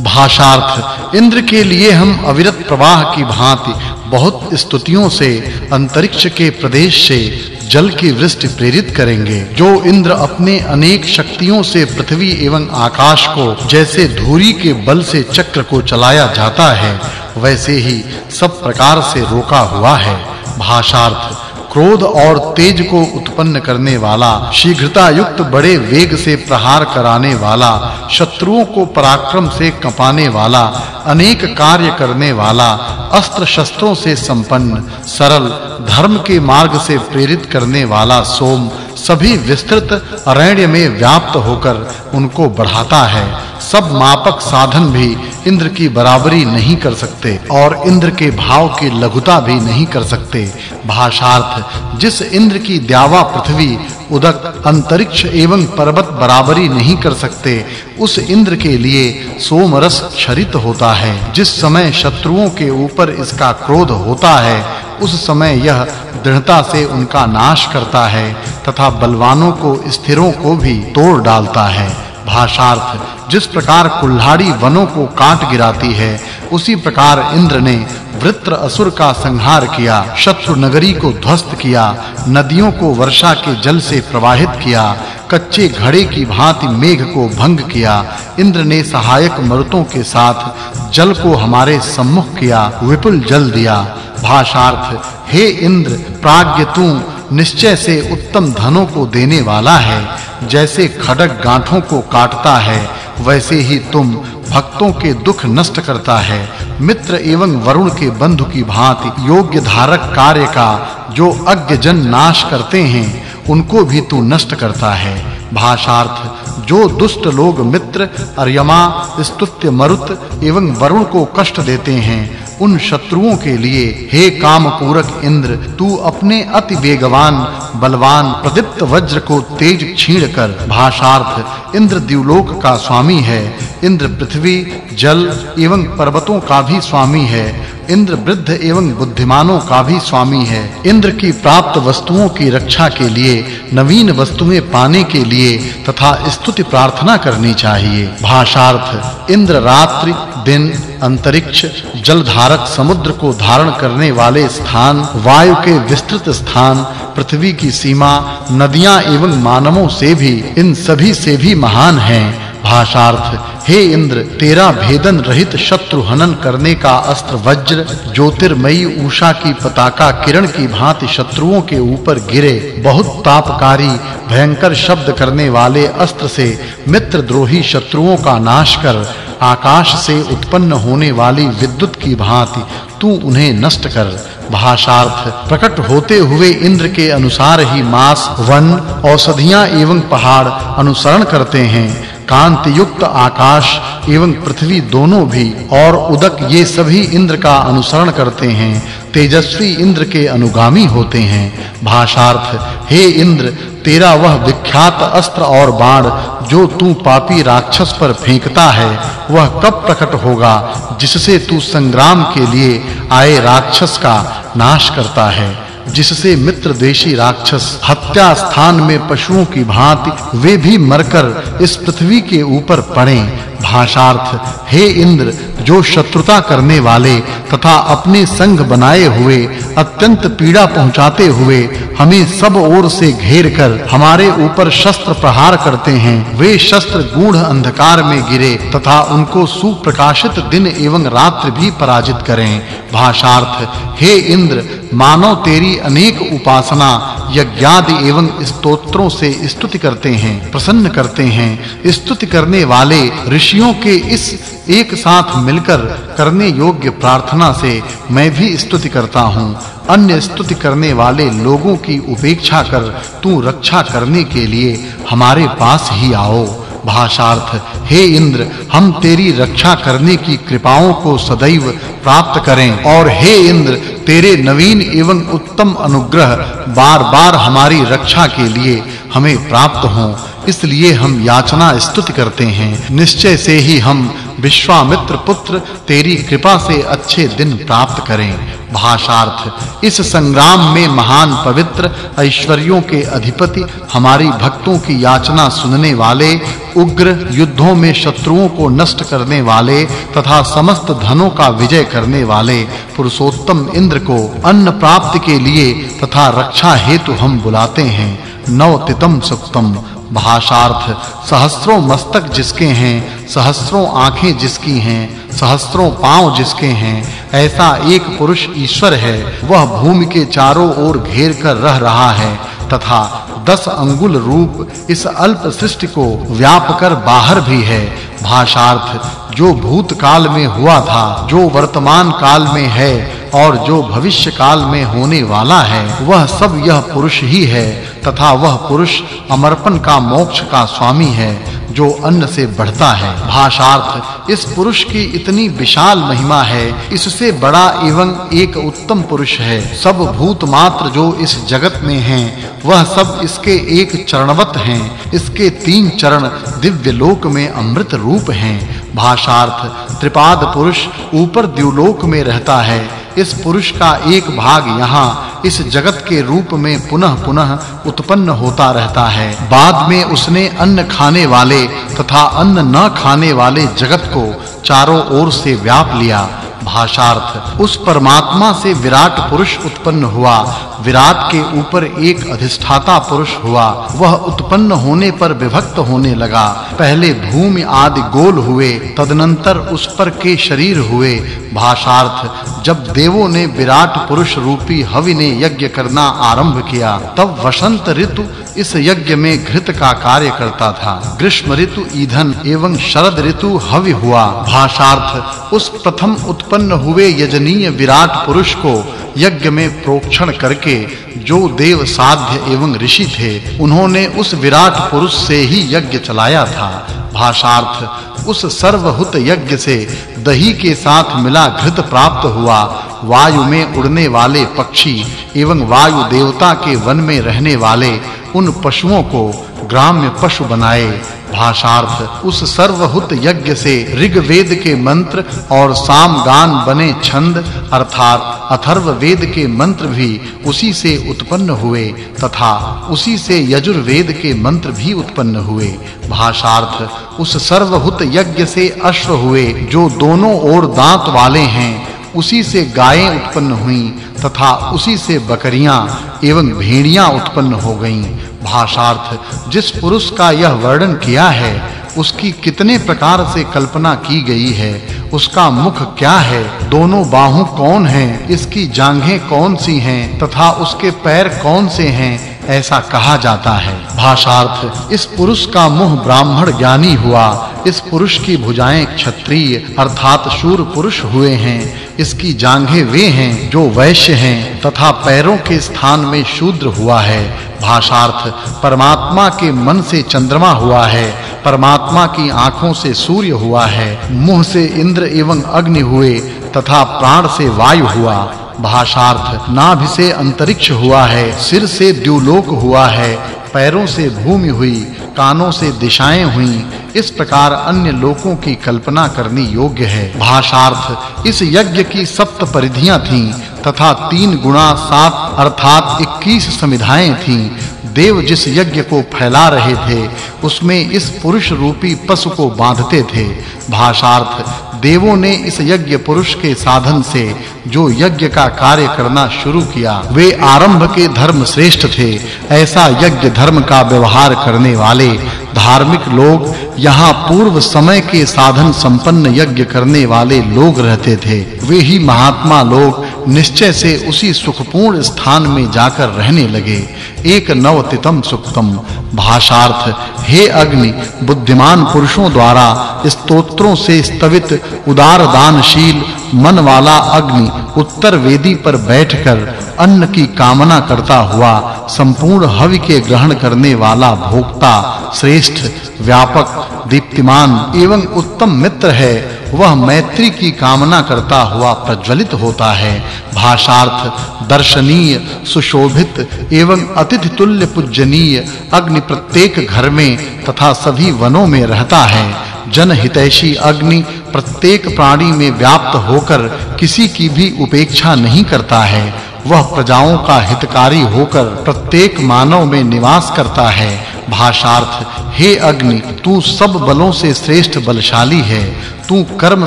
भाषार्थ। इंद्र के लिए हम अविरत प्रवाह की भांति बहुत स्तुतियों से, अंतरिक्ष के प्रदेश से, जल की वृष्टि प्रेरित करेंगे। जो इंद्र अपने अनेक शक्तियों से पृथ्वी एवं आकाश को, जैसे धूरी के बल से चक्र को चलाया जाता है, वैसे ही सब प्रकार से रोका हुआ है। भाषार्थ क्रोध और तेज को उत्पन्न करने वाला, शीघ्रता युक्त बड़े वेग से प्रहार कराने वाला, शत्रुओं को पराक्रम से कपाने वाला, अनेक कार्य करने वाला अस्त्र शस्त्रों से संपन्न, सरल, धर्म के मार्ग से प्रेरित करने वाला सोम, सभी विस्तृत अरण्य में व्याप्त होकर उनको बढ़ाता है। सब मापक साधन भी इंद्र की बराबरी नहीं कर सकते और इंद्र के भाव की लघुता भी नहीं कर सकते। भाषार्थ, जिस इंद्र की द्यावा पृथ्वी, उदक, अंतरिक्ष एवं पर्वत बराबरी नहीं कर सकते, उस इंद्र के लिए सोमरस क्षरित होता है। जिस समय शत्रुओं के ऊपर इसका क्रोध होता है, उस समय यह दृढ़ता से उनका नाश करता है तथा बलवानों को, स्थिरों को भी तोड़ डालता है। भाषार्थ जिस प्रकार कुल्हाड़ी वनों को काट गिराती है, उसी प्रकार इंद्र ने वृत्र असुर का संहार किया, शत्रु नगरी को ध्वस्त किया, नदियों को वर्षा के जल से प्रवाहित किया, कच्चे घड़े की भांति मेघ को भंग किया, इंद्र ने सहायक मरुतों के साथ जल को हमारे सम्मुख किया, विपुल जल दिया। भाषार्थ, हे इंद्र प्राज्ञ तू, निश्चय से उत्तम धनों को देने वाला है, जैसे खड़ग गांठों को काटता है वैसे ही तुम भक्तों के दुख नष्ट करता है। मित्र एवं वरुण के बंधु की भांति योग्य धारक कार्य का जो अज्ञ जन नाश करते हैं, उनको भी तू नष्ट करता है। भाषार्थ, जो दुष्ट लोग मित्र, अर्यमा, स्तुत्य मरुत एवं वरुण को कष्ट देते हैं उन शत्रुओं के लिए, हे काम पूरक इंद्र, तू अपने अति वेगवान, बलवान, प्रदीप्त वज्र को तेज छीण कर, भाषार्थ, इंद्र दिवलोक का स्वामी है। इंद्र पृथ्वी, जल एवं पर्वतों का भी स्वामी है। इंद्र वृद्ध एवं बुद्धिमानों का भी स्वामी है। इंद्र की प्राप्त वस्तुओं की रक्षा के लिए, नवीन वस्तुएँ पाने के लिए तथा स्तुति प्रार्थना करनी चाहिए। भाषार्थ, इंद्र रात्रि, दिन, अंतरिक्ष जल धारक समुद्र को धारण करने वाले स्थान, वायु के विस्तृत स्थान, पृथ्वी की सीमा, नदियाँ एवं मानवों से भी, इन सभी से भी महान हैं। भाषार्थ, हे इंद्र, तेरा भेदन रहित शत्रु हनन करने का अस्त्र वज्र, ज्योतिर्मयी उषा की पताका किरण की भांति शत्रुओं के ऊपर गिरे, बहुत तापकारी भयंकर शब्द करने वाले अस्त्र से मित्र द्रोही शत्रुओं का नाश कर आकाश से उत्पन्न होने वाली विद्युत की भांति तू उन्हें नष्ट कर। भाषार्थ प्रकट होते हुए इंद्र के अनुसार ही मास, वन, औषधियाँ एवं पहाड़ अनुसरण करते हैं। कांति युक्त आकाश एवं पृथ्वी दोनों भी और उदक ये सभी इंद्र का अनुसरण करते हैं। तेजस्वी इंद्र के अनुगामी होते हैं। भाषार्थ, हे इंद्र तेरा वह विख्यात अस्त्र और बाण जो तू पापी राक्षस पर फेंकता है, वह कब प्रकट होगा जिससे तू संग्राम के लिए आए राक्षस का नाश करता है, जिससे मित्र देशी राक्षस हत्या स्थान में पशुओं की भांति वे भी मरकर इस पृथ्वी के ऊपर पड़े। भाषार्थ, हे इंद्र जो शत्रुता करने वाले तथा अपने संग बनाए हुए, अत्यंत पीड़ा पहुंचाते हुए, हमें सब ओर से घेर कर हमारे ऊपर शस्त्र प्रहार करते हैं। वे शस्त्र गूढ़ अंधकार में गिरे तथा उनको सुप्रकाशित दिन एवं रात्रि भी पराजित करें। भाषार्थ, हे इंद्र, मानव तेरी अनेक उपासना, यज्ञादि एवं स्तोत्रों से स्तुति करते हैं, प्रसन्न करते हैं। स्तुति करने वाले ऋषियों के इस एक साथ मिलकर करने योग्य प्रार्थना से मैं भी स्तुति करता हूँ। अन्य स्तुति करने वाले लोगों की उपेक्षा कर तू रक्षा करने के लिए हमारे पास ही आओ। भाषार्थ, हे इंद्र, हम तेरी रक्षा करने की कृपाओं को सदैव प्राप्त करें। और हे इंद्र, तेरे नवीन एवं उत्तम अनुग्रह बार-बार हमारी रक्षा के लिए हमें प्राप्त हों। इसलिए हम याचना स्तुति करते हैं। निश्चय से ही हम विश्वामित्र पुत्र, तेरी कृपा से अच्छे दिन प्राप्त करें। भाषार्थ, इस संग्राम में महान पवित्र, ऐश्वर्यों के अधिपति, हमारी भक्तों की याचना सुनने वाले, उग्र युद्धों में शत्रुओं को नष्ट करने वाले, तथा समस्त धनों का विजय करने वाले, पुरुषोत्तम इंद्र को अन्न प्राप्ति के लिए तथा रक्षा हेतु हम बुलाते हैं। नवतितम सुक्तम। भाषार्थ। सहस्त्रों मस्तक जिसके हैं सहस्त्रों आँखें जिसकी हैं सहस्त्रों पाँव जिसके हैं, ऐसा एक पुरुष ईश्वर है, वह भूमि के चारों ओर घेर कर रह रहा है, तथा दस अंगुल रूप इस अल्प सृष्टि को व्याप कर बाहर भी है। भाषार्थ, जो भूतकाल में हुआ था, जो वर्तमान काल में है और जो भविष्य काल में होने वाला है, वह सब यह पुरुष ही है, तथा वह पुरुष अमरपन का मोक्ष का स्वामी है, जो अन्न से बढ़ता है। भाषार्थ, इस पुरुष की इतनी विशाल महिमा है, इससे बड़ा एवं एक उत्तम पुरुष है। सब भूत मात्र जो इस जगत में हैं, वह सब इसके एक चरणवत हैं, इसके तीन चरण दिव्य लोक में अमृत रूप हैं। भाषार्थ, त्रिपाद पुरुष ऊपर द्युलोक में रहता है इस पुरुष का एक भाग यहाँ, इस जगत के रूप में पुनः-पुनः उत्पन्न होता रहता है। बाद में उसने अन्न खाने वाले तथा अन्न न खाने वाले जगत को चारों ओर से व्याप लिया। भाषार्थ। उस परमात्मा से विराट पुरुष उत्पन्न हुआ। विराट के ऊपर एक अधिष्ठाता पुरुष हुआ। वह उत्पन्न होने पर विभक्त होने लगा। पहले भूमि आदि गोल हुए, तदनंतर उस पर के शरीर हुए। भाषार्थ, जब देवों ने विराट पुरुष रूपी हवि ने यज्ञ करना आरंभ किया, तब वसंत ऋतु इस यज्ञ में घृत का कार्य करता था। ग्रीष्म ऋतु ईंधन एवं शरद ऋतु हवि हुआ। भाषार्थ, उस प्रथम उत्पन्न हुए यजनीय विराट पुरुष को यज्ञ में प्रोक्षण करके जो देव साध्य एवं ऋषि थे, उन्होंने उस विराट पुरुष से ही यज्ञ चलाया था। भाषार्थ, उस सर्वहुत यज्ञ से दही के साथ मिला घृत प्राप्त हुआ। वायु में उड़ने वाले पक्षी एवं वायु देवता के वन में रहने वाले उन पशुओं को ग्राम्य पशु बनाए। भाषार्थ, उस सर्वहुत यज्ञ से ऋग्वेद के मंत्र और सामगान बने छंद, अर्थात अथर्व वेद के मंत्र भी उसी से उत्पन्न हुए, तथा उसी से यजुर्वेद के मंत्र भी उत्पन्न हुए। भाषार्थ, उस सर्वहुत यज्ञ से अश्व हुए, जो दोनों ओर दांत वाले हैं, उसी से गायें उत्पन्न हुई, तथा उसी से बकरियाँ एवं भेड़ियाँ उत्पन्न हो गईं। भाषार्थ, जिस पुरुष का यह वर्णन किया है, उसकी कितने प्रकार से कल्पना की गई है, उसका मुख क्या है, दोनों बाहु कौन हैं, इसकी जांघें कौन सी हैं, तथा उसके पैर कौन से हैं, ऐसा कहा जाता है। भाषार्थ, इस पुरुष का मुँह ब्राह्मण ज्ञानी हुआ, इस पुरुष की भुजाएँ क्षत्रिय, अर्थात शूर पुरुष हुए हैं, इसकी जांघें वे हैं, जो वैश्य हैं, तथा पैरों के स्थान में शूद्र हुआ है भाषार्थ परमात्मा के मन से चंद्रमा हुआ है, परमात्मा की आँखों से सूर्य हुआ है, मुँह से इंद्र एवं अग्नि हुए, तथा प्राण से वायु हुआ। भाषार्थ नाभि से अंतरिक्ष हुआ है, सिर से द्युलोक हुआ है, पैरों से भूमि हुई, कानों से दिशाएँ हुई, इस प्रकार अन्य लोकों की कल्पना करनी योग्य है। भाषार्थ इस यज्ञ की सप्त परिधियाँ थीं तथा तीन गुणा सात अर्थात 21 समिधाएँ थीं। देव जिस यज्ञ को फैला रहे थे, उसमें इस पुरुष रूपी पशु को बांधते थे। भाषार्थ, देवों ने इस यज्ञ पुरुष के साधन से जो यज्ञ का कार्य करना शुरू किया, वे आरंभ के धर्म श्रेष्ठ थे। ऐसा यज्ञ धर्म का व्यवहार करने वाले धार्मिक लोग यहाँ पूर्व समय के साधन संपन्न यज्ञ करने वाले लोग रहते थे। वे ही महात्मा लोग निश्चय से उसी सुखपूर्ण स्थान में जाकर रहने लगे। एक नवतितम सुक्तम, भाषार्थ, हे अग्नि, बुद्धिमान पुरुषों द्वारा स्तोत्रों से स्तवित उदार दानशील मन वाला अग्नि उत्तर वेदी पर बैठकर अन्न की कामना करता हुआ, संपूर्ण हवि के ग्रहण करने वाला भोक्ता, श्रेष्ठ, व्यापक, दीप्तिमान एवं उत्तम मित्र है, वह मैत्री की कामना करता हुआ प्रज्वलित होता है। भाषार्थ, दर्शनीय, सुशोभित एवं अतिथि तुल्य पूजनीय अग्नि प्रत्येक घर में तथा सभी वनों में रहता है। जन हितैषी अग्नि प्रत्येक प्राणी में व्याप्त होकर किसी की भी उपेक्षा नहीं करता है। वह प्रजाओं का हितकारी होकर प्रत्येक मानव में निवास करता है। भाषार्थ, हे अग्नि, तू सब बलों से श्रेष्ठ बलशाली है। तू कर्म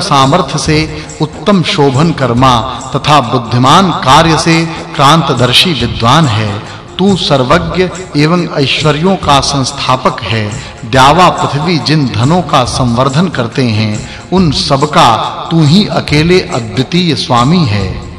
सामर्थ्य से उत्तम शोभन कर्मा तथा बुद्धिमान कार्य से क्रांतदर्शी विद्वान है। तू सर्वज्ञ एवं ऐश्वर्यों का संस्थापक है। द्यावा पृथ्वी जिन धनों का संवर्धन करते हैं, उन सब का तू ही अकेले अद्वितीय स्वामी है।